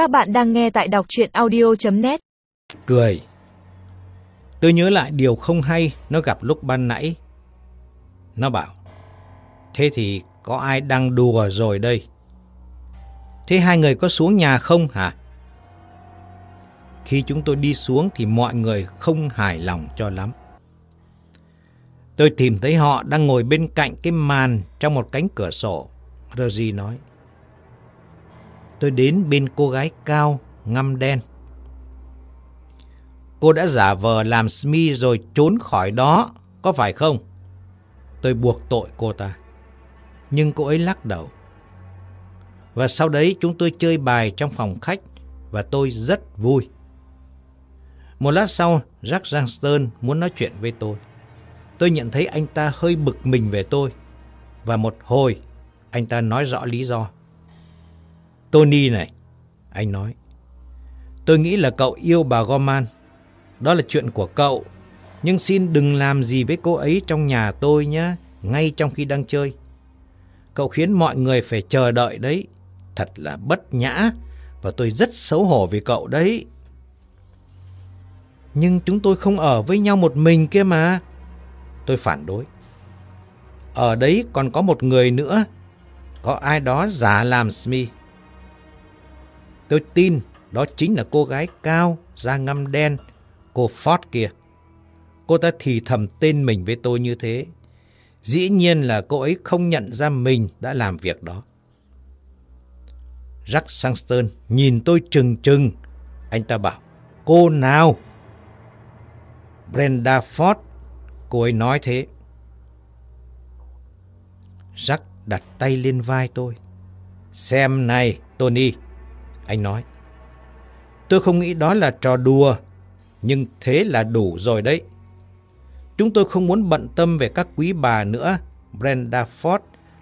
Các bạn đang nghe tại đọc chuyện audio.net Cười. Tôi nhớ lại điều không hay nó gặp lúc ban nãy. Nó bảo, thế thì có ai đang đùa rồi đây? Thế hai người có xuống nhà không hả? Khi chúng tôi đi xuống thì mọi người không hài lòng cho lắm. Tôi tìm thấy họ đang ngồi bên cạnh cái màn trong một cánh cửa sổ. Rosie nói. Tôi đến bên cô gái cao, ngăm đen. Cô đã giả vờ làm Smee rồi trốn khỏi đó, có phải không? Tôi buộc tội cô ta. Nhưng cô ấy lắc đầu. Và sau đấy chúng tôi chơi bài trong phòng khách và tôi rất vui. Một lát sau, Jack Johnston muốn nói chuyện với tôi. Tôi nhận thấy anh ta hơi bực mình về tôi. Và một hồi, anh ta nói rõ lý do. Tony này, anh nói. Tôi nghĩ là cậu yêu bà Gorman. Đó là chuyện của cậu. Nhưng xin đừng làm gì với cô ấy trong nhà tôi nhé, ngay trong khi đang chơi. Cậu khiến mọi người phải chờ đợi đấy. Thật là bất nhã, và tôi rất xấu hổ vì cậu đấy. Nhưng chúng tôi không ở với nhau một mình kia mà. Tôi phản đối. Ở đấy còn có một người nữa. Có ai đó giả làm Smith. Tôi tin đó chính là cô gái cao, da ngăm đen, cô Ford kia. Cô ta thì thầm tên mình với tôi như thế. Dĩ nhiên là cô ấy không nhận ra mình đã làm việc đó. Jack Sangston nhìn tôi trừng trừng. Anh ta bảo, cô nào? Brenda Ford, cô ấy nói thế. Jack đặt tay lên vai tôi. Xem này, Tony. Anh nói. Tôi không nghĩ đó là trò đùa, nhưng thế là đủ rồi đấy. Chúng tôi không muốn bận tâm về các quý bà nữa. Brenda Ford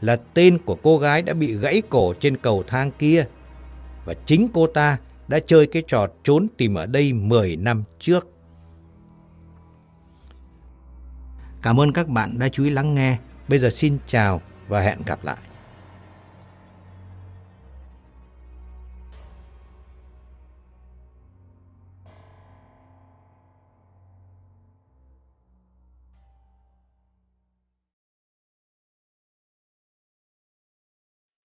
là tên của cô gái đã bị gãy cổ trên cầu thang kia. Và chính cô ta đã chơi cái trò trốn tìm ở đây 10 năm trước. Cảm ơn các bạn đã chú ý lắng nghe. Bây giờ xin chào và hẹn gặp lại.